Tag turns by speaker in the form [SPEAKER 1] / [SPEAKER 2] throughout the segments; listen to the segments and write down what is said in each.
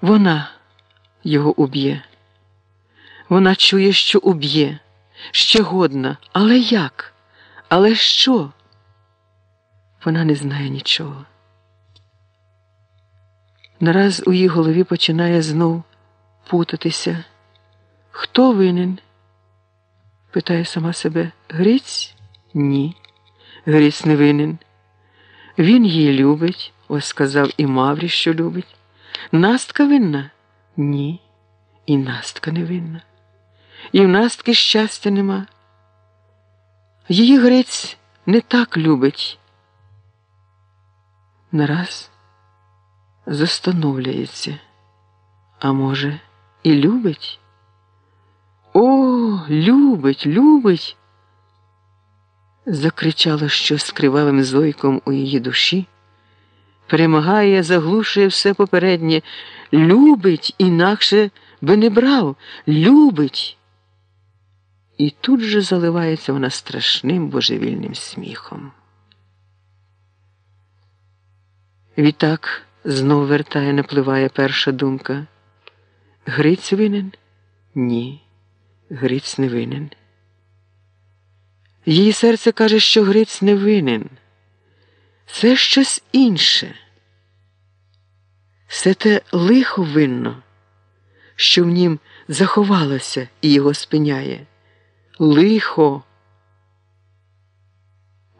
[SPEAKER 1] Вона його уб'є. Вона чує, що уб'є, ще годна. Але як? Але що? Вона не знає нічого. Нараз у її голові починає знов путатися. Хто винен? питає сама себе. Гриць? Ні. Гриць не винен. Він її любить, ось сказав і Маврі, що любить. Настка винна? Ні. І Настка не винна. І в Настки щастя нема. Її Гриць не так любить. Нараз застановлюється, а може, і любить? О, любить, любить. Закричало щось кривавим зойком у її душі, перемагає, заглушує все попереднє, любить, інакше би не брав, любить. І тут же заливається вона страшним божевільним сміхом. Відтак знов вертає, напливає перша думка. Гриць винен? Ні, Гриць не винен. Її серце каже, що Гриць не винен. Це щось інше. Все те лихо винно, що в нім заховалося і його спиняє. Лихо.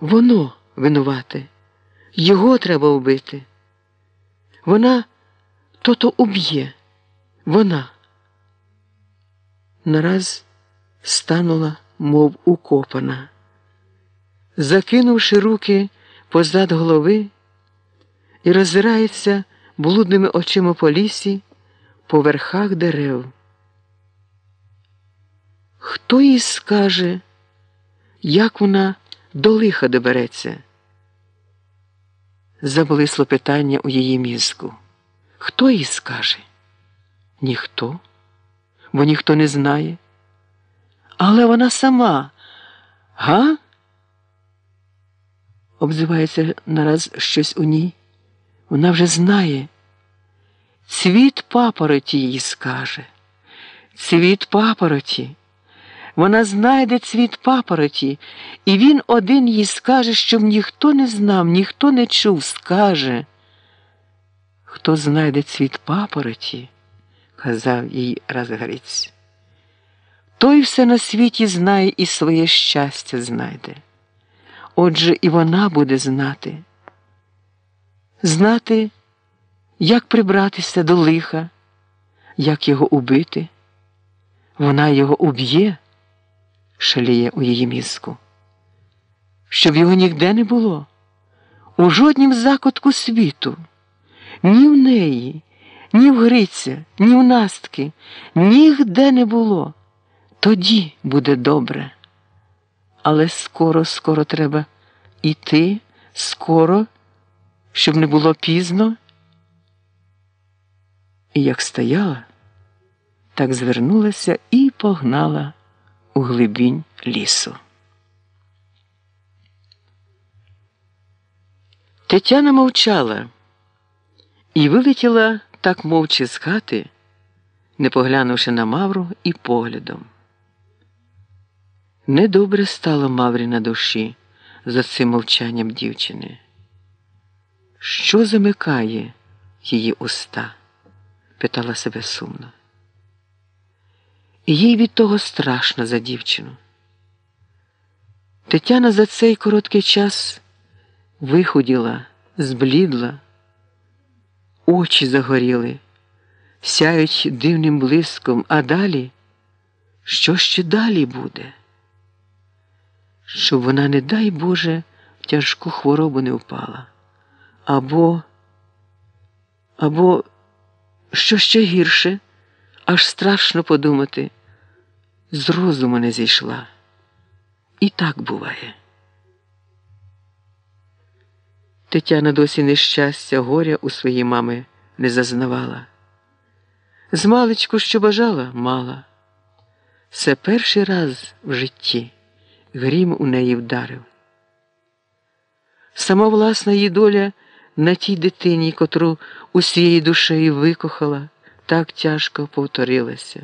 [SPEAKER 1] Воно винувате. Його треба вбити. Вона то-то уб'є. Вона. Нараз станула, мов укопана. Закинувши руки позад голови і роззирається блудними очима по лісі, по верхах дерев. Хто їй скаже, як вона до лиха добереться? Заблисло питання у її мізку. Хто їй скаже? Ніхто, бо ніхто не знає. Але вона сама, га? Обзивається нараз щось у ній. Вона вже знає. Цвіт папороті їй скаже. Цвіт папороті. Вона знайде цвіт папороті, і він один їй скаже, щоб ніхто не знав, ніхто не чув, скаже. Хто знайде цвіт папороті, казав їй Разгриць, той все на світі знає і своє щастя знайде. Отже, і вона буде знати, знати, як прибратися до лиха, як його убити. Вона його уб'є шаліє у її мізку. Щоб його ніде не було, у жоднім закутку світу, ні в неї, ні в Гриця, ні в Настки, нігде не було. Тоді буде добре. Але скоро, скоро треба іти, скоро, щоб не було пізно. І як стояла, так звернулася і погнала у глибінь лісу. Тетяна мовчала і вилетіла так мовчи з хати, не поглянувши на Мавру і поглядом. Недобре стало Маврі на душі за цим мовчанням дівчини. Що замикає її уста? питала себе сумно. І їй від того страшно за дівчину. Тетяна за цей короткий час вихуділа, зблідла, очі загоріли, сяють дивним блиском, а далі, що ще далі буде? Щоб вона, не дай Боже, в тяжку хворобу не впала, або, або, що ще гірше, аж страшно подумати з розуму не зійшла. І так буває. Тетяна досі нещастя, горя у своїй мами не зазнавала. З маличку, що бажала, мала. Це перший раз в житті грім у неї вдарив. Сама власна її доля на тій дитині, котру усією душею викохала, так тяжко повторилася.